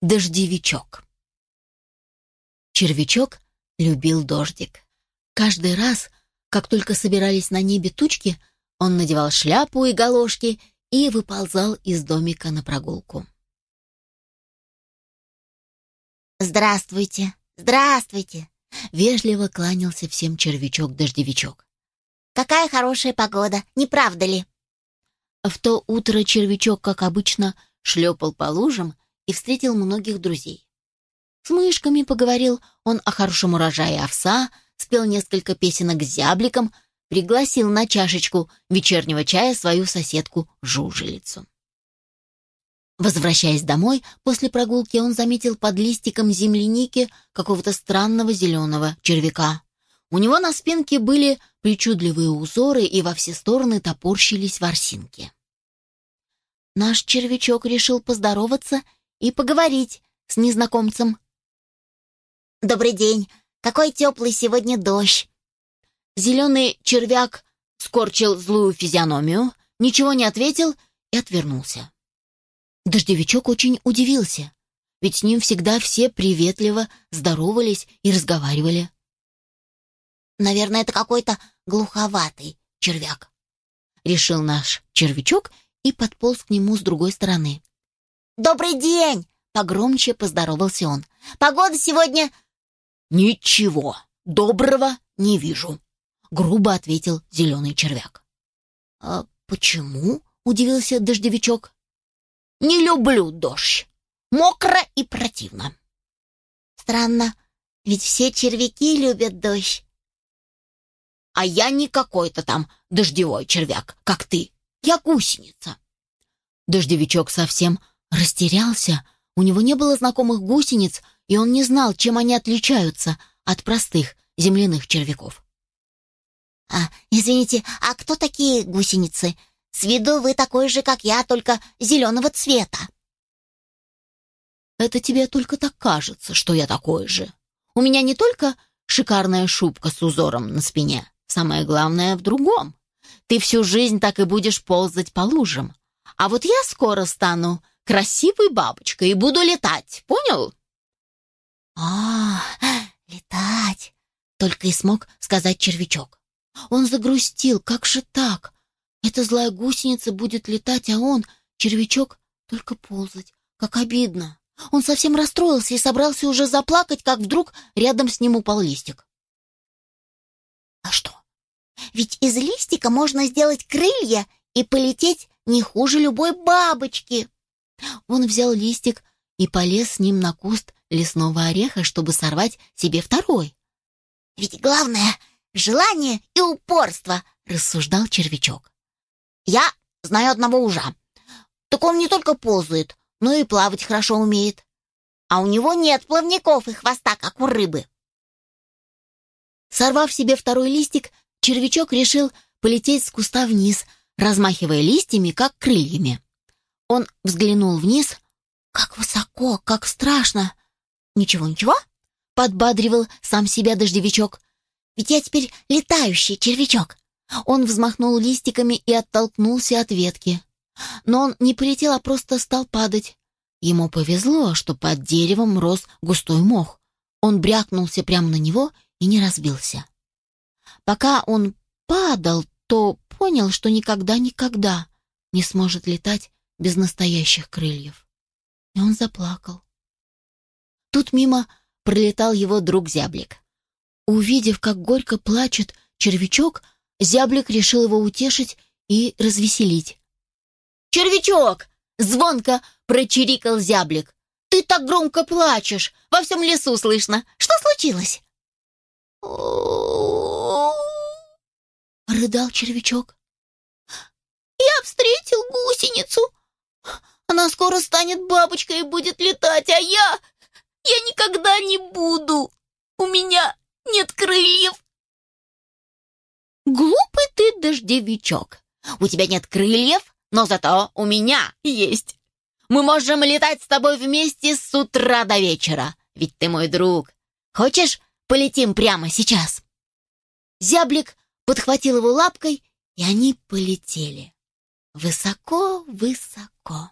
Дождевичок. Червячок любил дождик. Каждый раз, как только собирались на небе тучки, он надевал шляпу и галошки и выползал из домика на прогулку. «Здравствуйте! Здравствуйте!» — вежливо кланялся всем червячок-дождевичок. «Какая хорошая погода, не правда ли?» В то утро червячок, как обычно, шлепал по лужам и встретил многих друзей. С мышками поговорил он о хорошем урожае овса, спел несколько песенок с зябликом, пригласил на чашечку вечернего чая свою соседку Жужелицу. Возвращаясь домой, после прогулки он заметил под листиком земляники какого-то странного зеленого червяка. У него на спинке были причудливые узоры и во все стороны топорщились ворсинки. Наш червячок решил поздороваться и поговорить с незнакомцем. «Добрый день! Какой теплый сегодня дождь!» Зеленый червяк скорчил злую физиономию, ничего не ответил и отвернулся. Дождевичок очень удивился, ведь с ним всегда все приветливо здоровались и разговаривали. «Наверное, это какой-то глуховатый червяк», — решил наш червячок и подполз к нему с другой стороны. «Добрый день!» — погромче поздоровался он. «Погода сегодня...» «Ничего доброго не вижу», — грубо ответил зеленый червяк. «А почему?» — удивился дождевичок. «Не люблю дождь. Мокро и противно». «Странно, ведь все червяки любят дождь». «А я не какой-то там дождевой червяк, как ты. Я гусеница». Дождевичок совсем растерялся. У него не было знакомых гусениц, и он не знал, чем они отличаются от простых земляных червяков. «А, извините, а кто такие гусеницы? С виду вы такой же, как я, только зеленого цвета». «Это тебе только так кажется, что я такой же. У меня не только шикарная шубка с узором на спине, самое главное в другом. Ты всю жизнь так и будешь ползать по лужам. А вот я скоро стану красивой бабочкой и буду летать, понял?» «А, летать!» — только и смог сказать червячок. Он загрустил, как же так? Эта злая гусеница будет летать, а он, червячок, только ползать. Как обидно. Он совсем расстроился и собрался уже заплакать, как вдруг рядом с ним упал листик. «А что? Ведь из листика можно сделать крылья и полететь не хуже любой бабочки!» Он взял листик и полез с ним на куст лесного ореха, чтобы сорвать себе второй. «Ведь главное — желание и упорство», — рассуждал червячок. «Я знаю одного ужа. Так он не только ползает, но и плавать хорошо умеет. А у него нет плавников и хвоста, как у рыбы». Сорвав себе второй листик, червячок решил полететь с куста вниз, размахивая листьями, как крыльями. Он взглянул вниз. «Как высоко, как страшно!» «Ничего, ничего», — подбадривал сам себя дождевичок. «Ведь я теперь летающий червячок». Он взмахнул листиками и оттолкнулся от ветки. Но он не полетел, а просто стал падать. Ему повезло, что под деревом рос густой мох. Он брякнулся прямо на него и не разбился. Пока он падал, то понял, что никогда-никогда не сможет летать без настоящих крыльев. И он заплакал. Тут мимо пролетал его друг Зяблик. Увидев, как горько плачет червячок, Зяблик решил его утешить и развеселить. «Червячок!» — звонко прочирикал Зяблик. «Ты так громко плачешь! Во всем лесу слышно! Что случилось?» рыдал червячок. «Я встретил гусеницу. Она скоро станет бабочкой и будет летать, а я... Я никогда не буду. У меня нет крыльев. Глупый ты дождевичок. У тебя нет крыльев, но зато у меня есть. Мы можем летать с тобой вместе с утра до вечера, ведь ты мой друг. Хочешь, полетим прямо сейчас?» Зяблик подхватил его лапкой, и они полетели. Высоко-высоко.